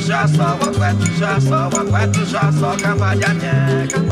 já só, o aguento já só, aguento já só, cavalhanha, cavalhanha,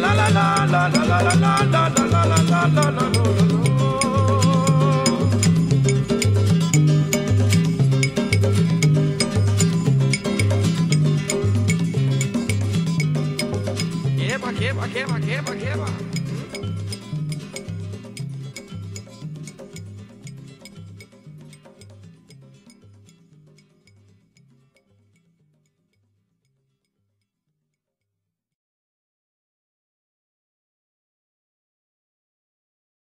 la la la. queima, queima, queima, queima, queima.